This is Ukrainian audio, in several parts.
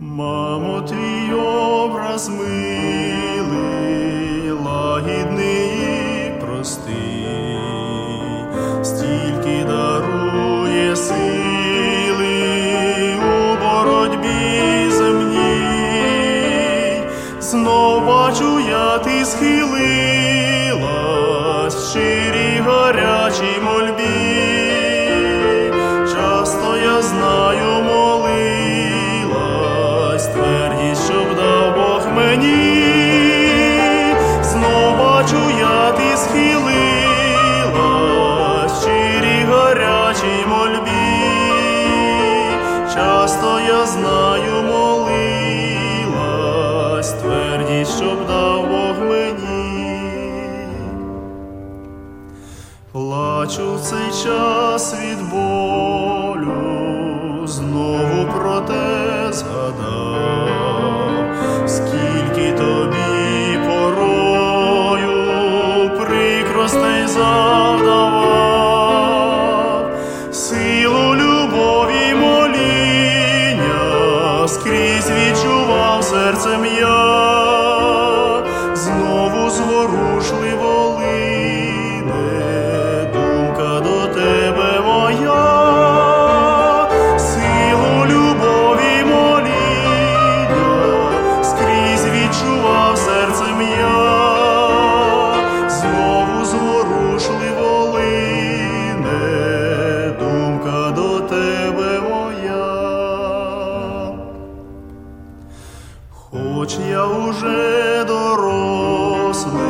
Мамо, твій образ милий, лагідний і простий, Знов бачу я ти схилилась, щирій гарячій мольбі. Часто я знаю, молилась, твердість, щоб дав Бог мені. Знов бачу я ти схилилась, щирій гарячій мольбі. Часто я знаю, Плачу в цей час від болю, знову про те згадав, скільки тобі порою прикростей завдавав, силу любові моління скрізь відчував серцем я, знову зворушливо лине Хоч я уже дорослий,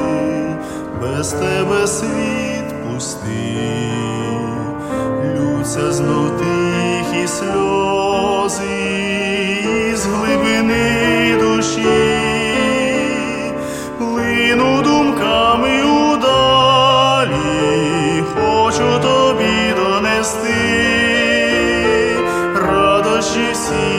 без тебе світ пустий, лються знов тихі сльози з глибини душі, лину думками удалі, хочу тобі донести радощі всі.